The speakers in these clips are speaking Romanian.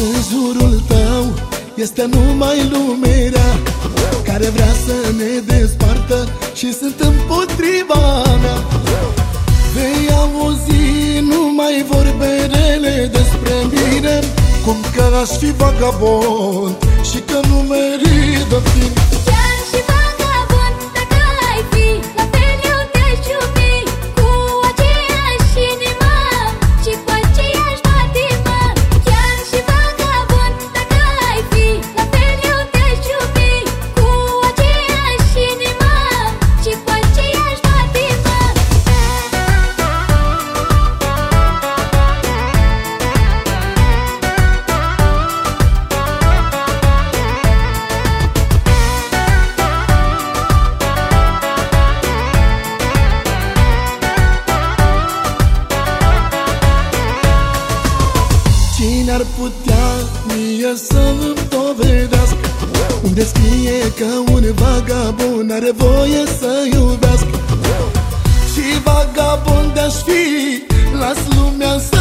În jurul tău este numai lumerea Care vrea să ne despartă și sunt împotriva mea. Vei auzi numai vorbele despre mine Cum că aș fi vagabond și că nu merită mie să-mi dovedească. Unde scrie că un vagabond are voie să iubească? Și vagabond aș fi Las lumea să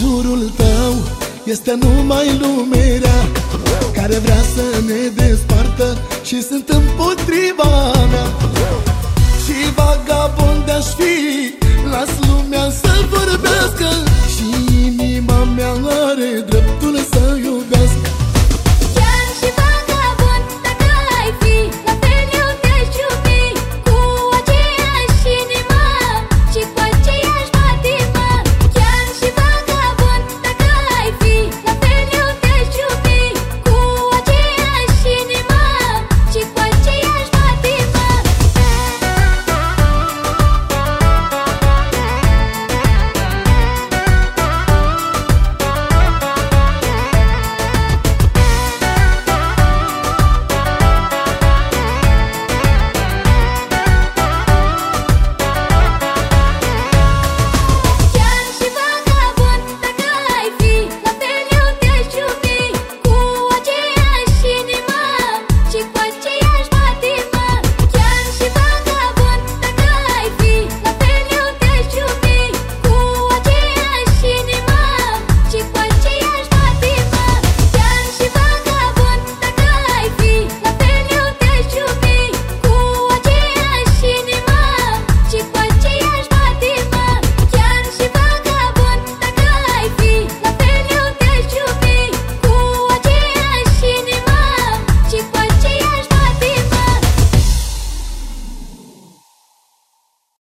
jurul tău este numai lumerea Care vrea să ne despartă și sunt împotriva mea. Și vagabond aș fi, las lumea să vorbească